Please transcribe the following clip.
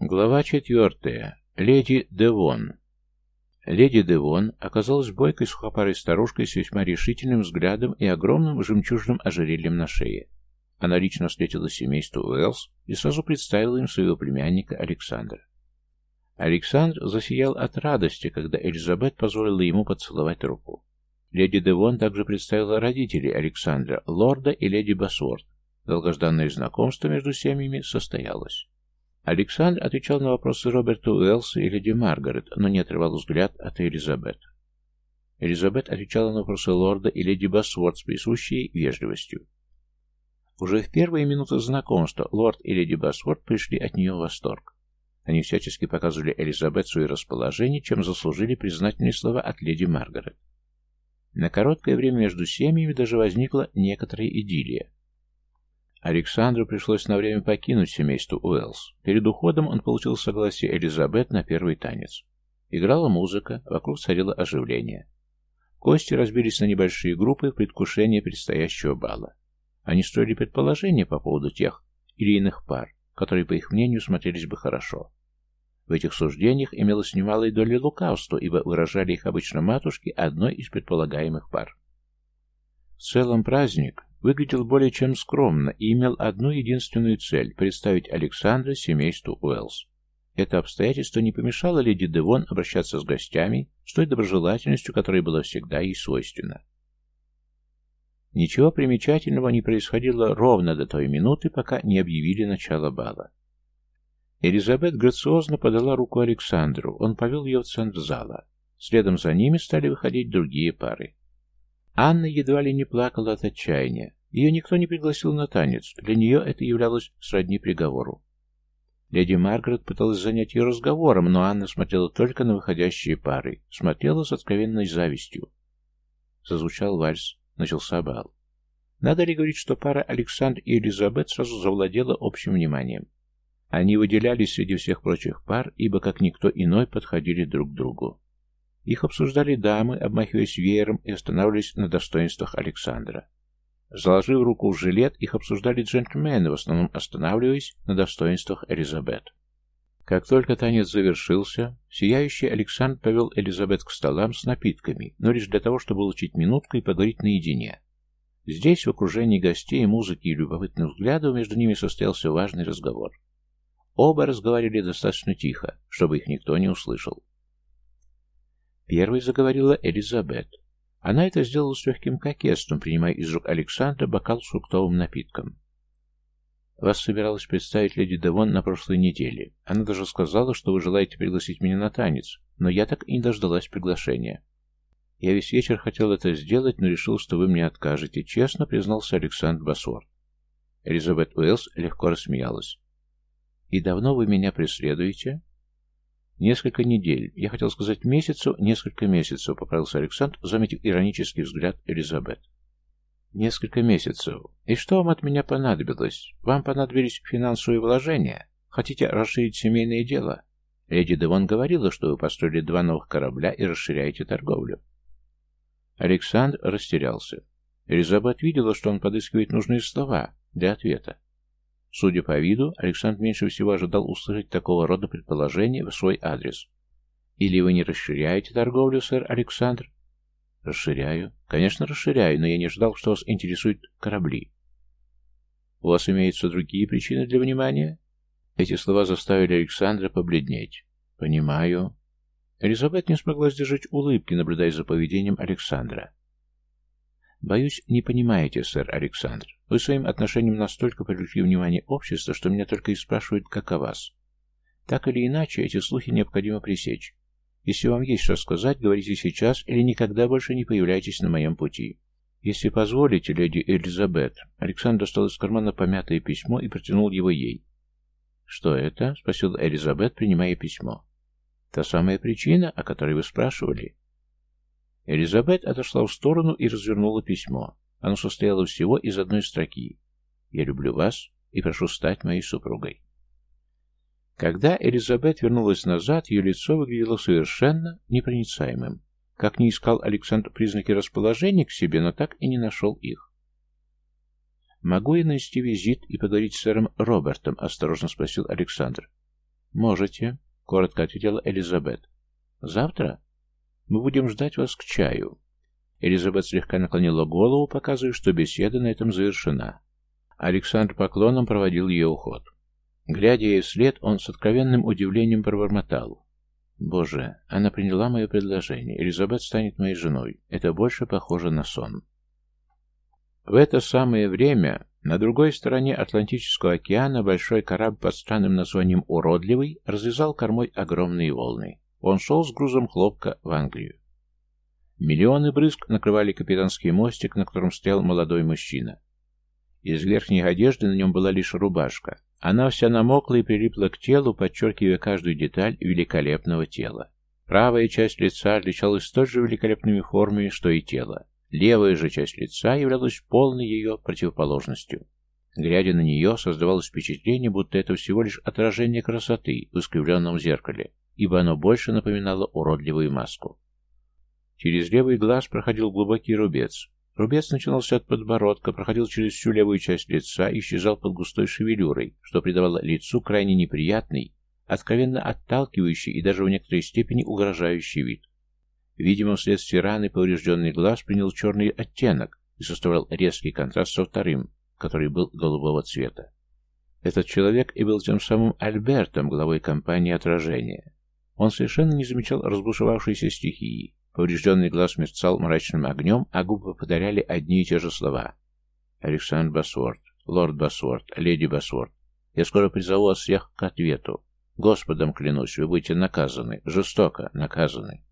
Глава четвертая. Леди Девон. Леди Девон оказалась бойкой сухопарой старушкой с весьма решительным взглядом и огромным жемчужным ожерельем на шее. Она лично встретила семейство Уэллс и сразу представила им своего племянника Александра. Александр засиял от радости, когда Элизабет позволила ему поцеловать руку. Леди Девон также представила родителей Александра, лорда и леди Басворд. Долгожданное знакомство между семьями состоялось. Александр отвечал на вопросы Роберта Уэллса и леди Маргарет, но не отрывал взгляд от Элизабет. Элизабет отвечала на вопросы лорда и леди Басворд с присущей вежливостью. Уже в первые минуты знакомства лорд и леди Басворд пришли от нее в восторг. Они всячески показывали Элизабет свое расположение, чем заслужили признательные слова от леди Маргарет. На короткое время между семьями даже возникла некоторая идиллия. Александру пришлось на время покинуть семейство Уэллс. Перед уходом он получил согласие Элизабет на первый танец. Играла музыка, вокруг царило оживление. Кости разбились на небольшие группы в предвкушении предстоящего бала. Они строили предположения по поводу тех или иных пар, которые, по их мнению, смотрелись бы хорошо. В этих суждениях имелось немалая доля лукавства, ибо выражали их обычно матушки одной из предполагаемых пар. В целом праздник выглядел более чем скромно и имел одну единственную цель – представить Александра семейству Уэллс. Это обстоятельство не помешало леди Девон обращаться с гостями с той доброжелательностью, которая была всегда ей свойственна. Ничего примечательного не происходило ровно до той минуты, пока не объявили начало бала. Элизабет грациозно подала руку Александру, он повел ее в центр зала. Следом за ними стали выходить другие пары. Анна едва ли не плакала от отчаяния. Ее никто не пригласил на танец, для нее это являлось сродни приговору. Леди Маргарет пыталась занять ее разговором, но Анна смотрела только на выходящие пары, смотрела с откровенной завистью. Зазвучал вальс, начался бал. Надо ли говорить, что пара Александр и Элизабет сразу завладела общим вниманием? Они выделялись среди всех прочих пар, ибо как никто иной подходили друг к другу. Их обсуждали дамы, обмахиваясь веером и останавливались на достоинствах Александра. Заложив руку в жилет, их обсуждали джентльмены, в основном останавливаясь на достоинствах Элизабет. Как только танец завершился, сияющий Александр повел Элизабет к столам с напитками, но лишь для того, чтобы получить минутку и поговорить наедине. Здесь, в окружении гостей, музыки и любопытных взглядов, между ними состоялся важный разговор. Оба разговаривали достаточно тихо, чтобы их никто не услышал. Первой заговорила Элизабет. Она это сделала с легким кокетством, принимая из рук Александра бокал с фруктовым напитком. «Вас собиралась представить леди Девон на прошлой неделе. Она даже сказала, что вы желаете пригласить меня на танец, но я так и не дождалась приглашения. Я весь вечер хотел это сделать, но решил, что вы мне откажете», — честно признался Александр Басворд. Элизабет Уэллс легко рассмеялась. «И давно вы меня преследуете?» Несколько недель. Я хотел сказать месяцу, несколько месяцев, поправился Александр, заметив иронический взгляд Элизабет. Несколько месяцев. И что вам от меня понадобилось? Вам понадобились финансовые вложения? Хотите расширить семейное дело? Леди Девон говорила, что вы построили два новых корабля и расширяете торговлю. Александр растерялся. Элизабет видела, что он подыскивает нужные слова для ответа. Судя по виду, Александр меньше всего ожидал услышать такого рода предположения в свой адрес. «Или вы не расширяете торговлю, сэр Александр?» «Расширяю. Конечно, расширяю, но я не ждал, что вас интересуют корабли». «У вас имеются другие причины для внимания?» Эти слова заставили Александра побледнеть. «Понимаю». Элизабет не смогла сдержать улыбки, наблюдая за поведением Александра. «Боюсь, не понимаете, сэр Александр. Вы своим отношением настолько привлекли внимание общества, что меня только и спрашивают, как о вас. Так или иначе, эти слухи необходимо пресечь. Если вам есть что сказать, говорите сейчас или никогда больше не появляйтесь на моем пути. Если позволите, леди Элизабет. Александр достал из кармана помятое письмо и протянул его ей. «Что это?» — спросила Элизабет, принимая письмо. «Та самая причина, о которой вы спрашивали». Элизабет отошла в сторону и развернула письмо. Оно состояло всего из одной строки. «Я люблю вас и прошу стать моей супругой». Когда Элизабет вернулась назад, ее лицо выглядело совершенно непроницаемым. Как не искал Александр признаки расположения к себе, но так и не нашел их. «Могу я нанести визит и поговорить с сэром Робертом?» — осторожно спросил Александр. «Можете», — коротко ответила Элизабет. «Завтра? Мы будем ждать вас к чаю». Элизабет слегка наклонила голову, показывая, что беседа на этом завершена. Александр поклоном проводил ее уход. Глядя ей вслед, он с откровенным удивлением пробормотал. «Боже, она приняла мое предложение. Элизабет станет моей женой. Это больше похоже на сон». В это самое время на другой стороне Атлантического океана большой корабль под странным названием «Уродливый» развязал кормой огромные волны. Он шел с грузом хлопка в Англию. Миллионы брызг накрывали капитанский мостик, на котором стоял молодой мужчина. Из верхней одежды на нем была лишь рубашка. Она вся намокла и прилипла к телу, подчеркивая каждую деталь великолепного тела. Правая часть лица отличалась столь же великолепными формами, что и тело. Левая же часть лица являлась полной ее противоположностью. Глядя на нее, создавалось впечатление, будто это всего лишь отражение красоты в искривленном зеркале, ибо оно больше напоминало уродливую маску. Через левый глаз проходил глубокий рубец. Рубец начинался от подбородка, проходил через всю левую часть лица и исчезал под густой шевелюрой, что придавало лицу крайне неприятный, откровенно отталкивающий и даже в некоторой степени угрожающий вид. Видимо, вследствие раны поврежденный глаз принял черный оттенок и составлял резкий контраст со вторым, который был голубого цвета. Этот человек и был тем самым Альбертом, главой компании «Отражение». Он совершенно не замечал разбушевавшейся стихии, Поврежденный глаз мерцал мрачным огнем, а губы повторяли одни и те же слова. «Александр Басворд, лорд Басворд, леди Басворд, я скоро призову вас всех к ответу. Господом клянусь, вы будете наказаны, жестоко наказаны».